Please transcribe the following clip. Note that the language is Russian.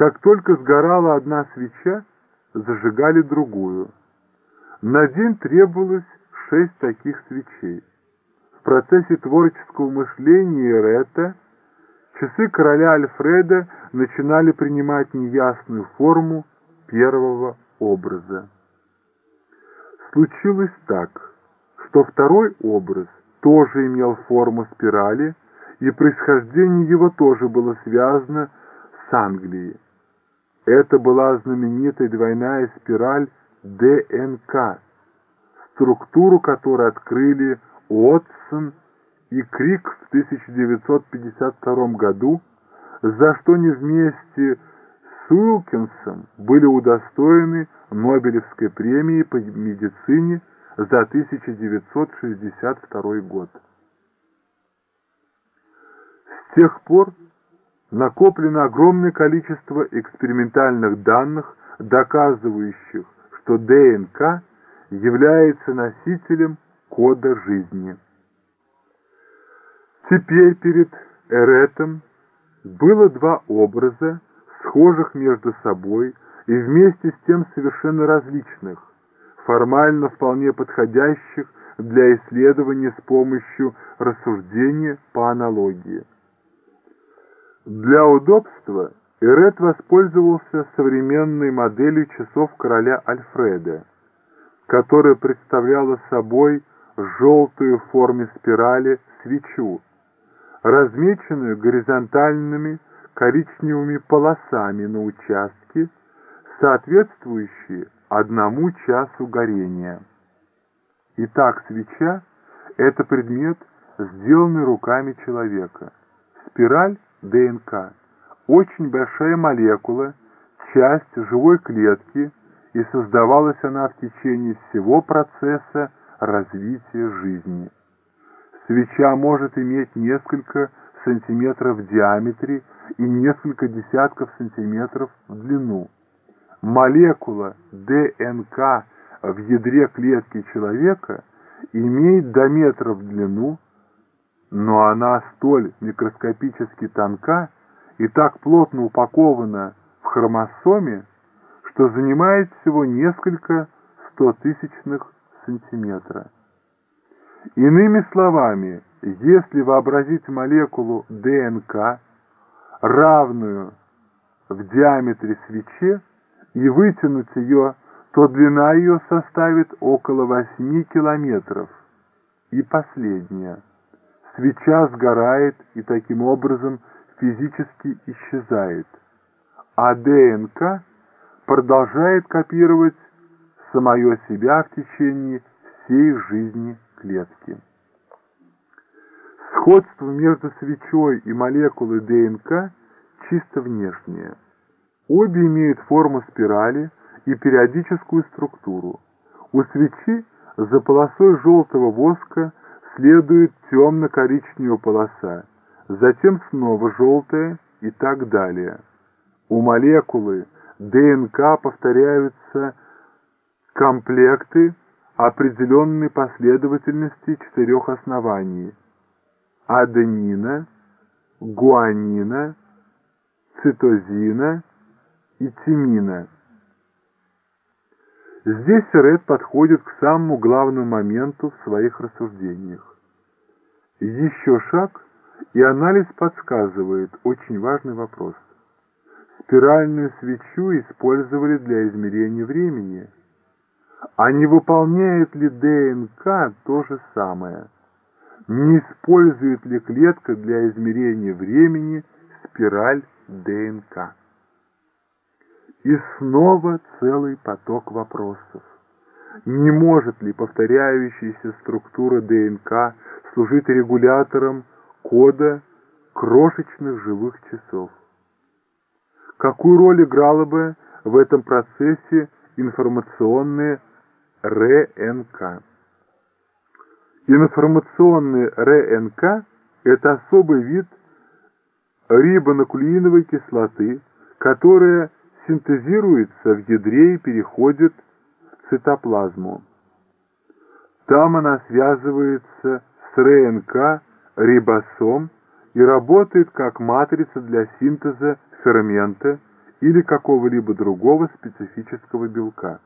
Как только сгорала одна свеча, зажигали другую. На день требовалось шесть таких свечей. В процессе творческого мышления Ретта часы короля Альфреда начинали принимать неясную форму первого образа. Случилось так, что второй образ тоже имел форму спирали, и происхождение его тоже было связано с Англией. Это была знаменитая двойная спираль ДНК, структуру которой открыли Уотсон и Крик в 1952 году, за что они вместе с Уилкинсом были удостоены Нобелевской премии по медицине за 1962 год. С тех пор накоплено огромное количество экспериментальных данных, доказывающих, что ДНК является носителем кода жизни. Теперь перед Эретом было два образа, схожих между собой и вместе с тем совершенно различных, формально вполне подходящих для исследования с помощью рассуждения по аналогии. Для удобства Эрет воспользовался современной моделью часов короля Альфреда, которая представляла собой желтую в форме спирали свечу, размеченную горизонтальными коричневыми полосами на участке, соответствующие одному часу горения. Итак, свеча – это предмет, сделанный руками человека. Спираль ДНК – очень большая молекула, часть живой клетки, и создавалась она в течение всего процесса развития жизни. Свеча может иметь несколько сантиметров в диаметре и несколько десятков сантиметров в длину. Молекула ДНК в ядре клетки человека имеет до метра в длину, но она столь микроскопически тонка и так плотно упакована в хромосоме, что занимает всего несколько стотысячных сантиметра. Иными словами, если вообразить молекулу ДНК, равную в диаметре свече, и вытянуть ее, то длина ее составит около 8 километров. И последнее. Свеча сгорает и таким образом физически исчезает, а ДНК продолжает копировать самое себя в течение всей жизни клетки. Сходство между свечой и молекулой ДНК чисто внешнее. Обе имеют форму спирали и периодическую структуру. У свечи за полосой желтого воска следует темно-коричневая полоса, затем снова желтая и так далее. У молекулы ДНК повторяются комплекты определенной последовательности четырех оснований – аденина, гуанина, цитозина и тимина. Здесь Ред подходит к самому главному моменту в своих рассуждениях. Еще шаг, и анализ подсказывает очень важный вопрос. Спиральную свечу использовали для измерения времени – а не выполняет ли ДНК то же самое? Не использует ли клетка для измерения времени спираль ДНК? И снова целый поток вопросов. Не может ли повторяющаяся структура ДНК служить регулятором кода крошечных живых часов? Какую роль играла бы в этом процессе информационная РНК. Информационный РНК – это особый вид рибонуклеиновой кислоты, которая синтезируется в ядре и переходит в цитоплазму. Там она связывается с РНК рибосом и работает как матрица для синтеза фермента или какого-либо другого специфического белка.